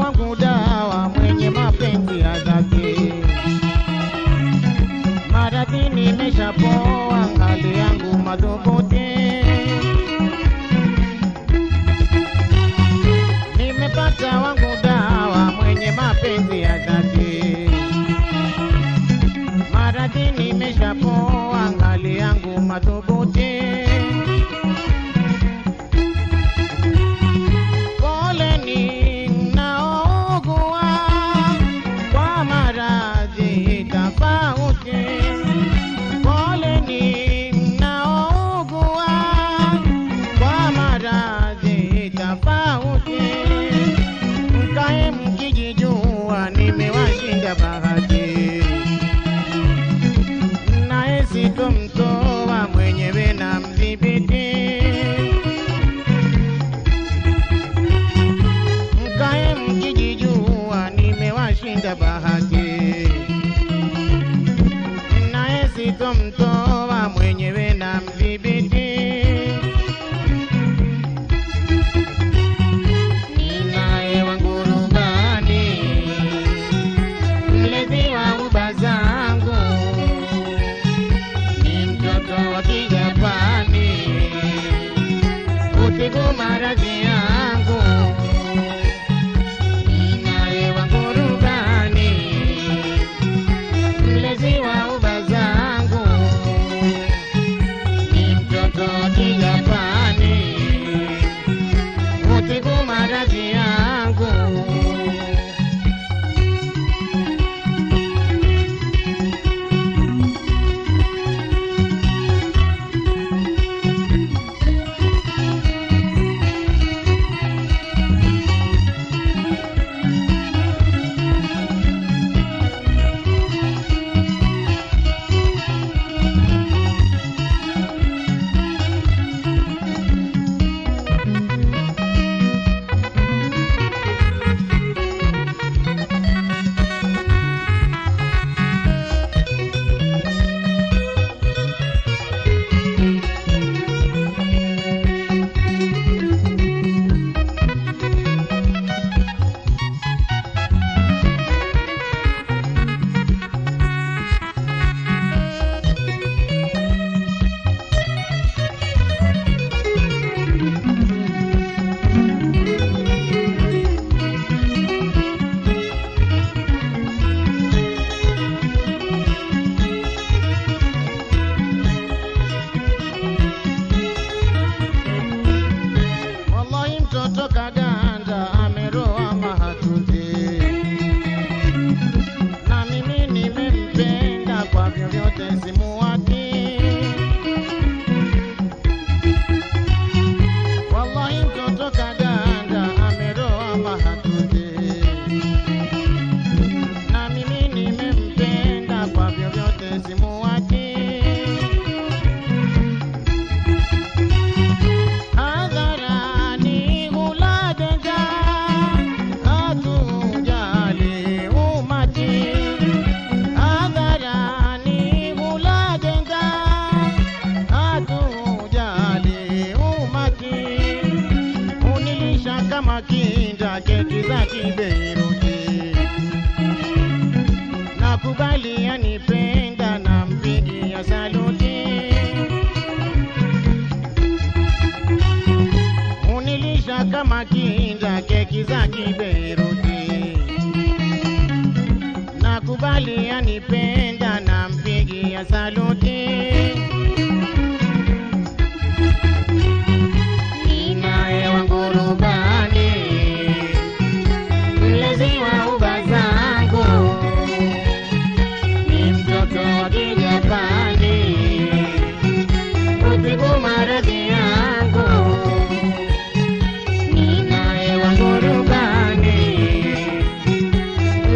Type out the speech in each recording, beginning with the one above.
wangu dawa, mwenye mapenzi maradhi nimeshapoa, hali yangu madhubuti, nimepata wangu dawa, mwenye mapenzi azake maradhi nimeshapoa, hali yangu madhubuti.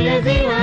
Zila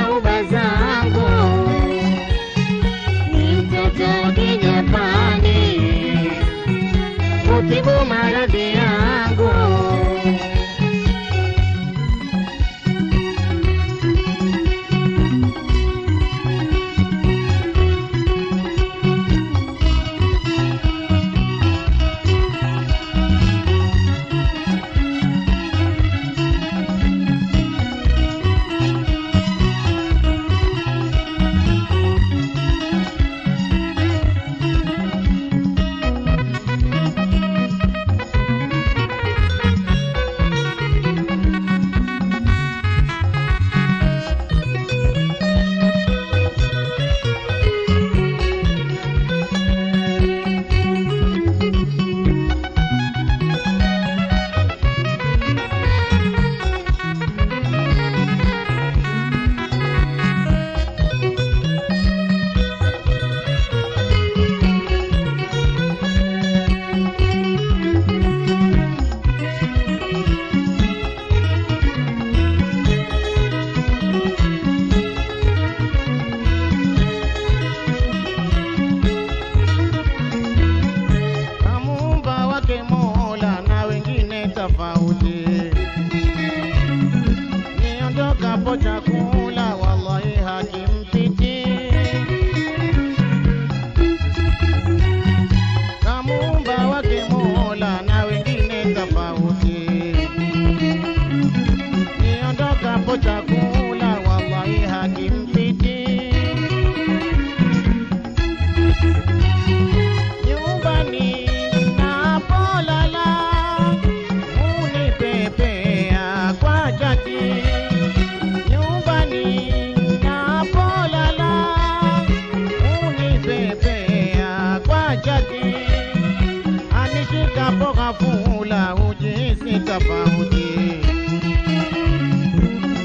tofauti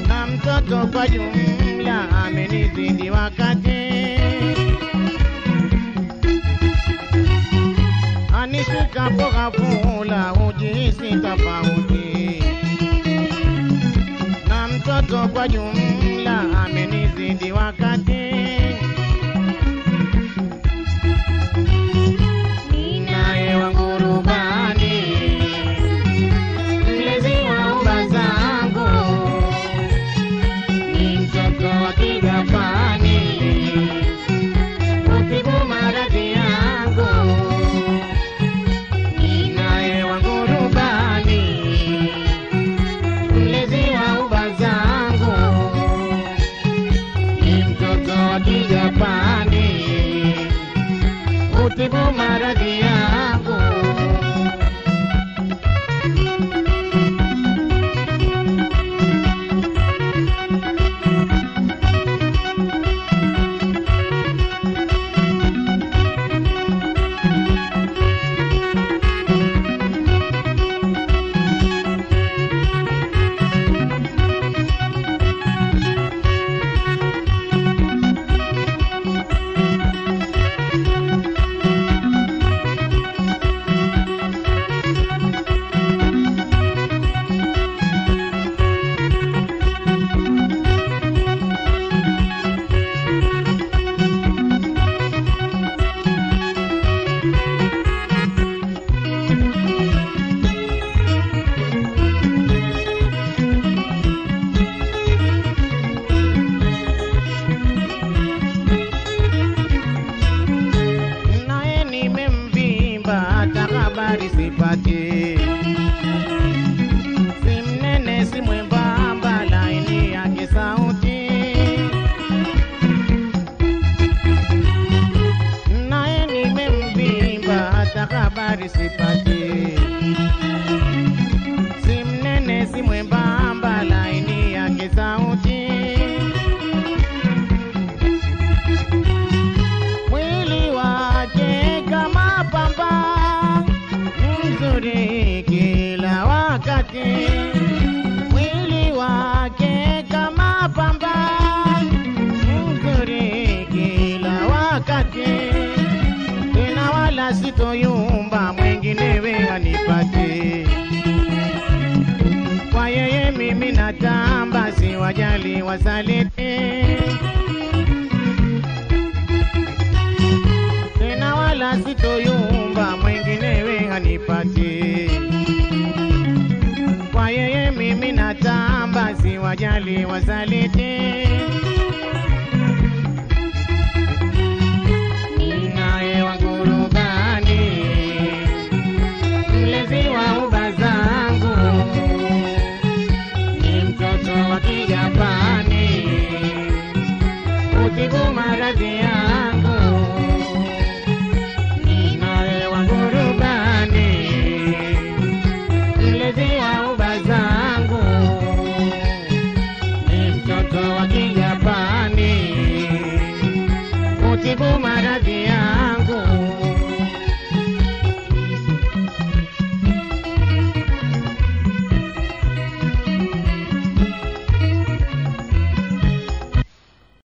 na kwa jumla amenizidi wakati wakati ಮರದಿ back in. Mwili wake kama pamba. Mzuri wakati tena wala sitoyumba mwenginewe anipate. Kwa yeye mimi natamba siwajali wasaliti. Tena wala sitoyumba mwenginewe anipate natamba siwajali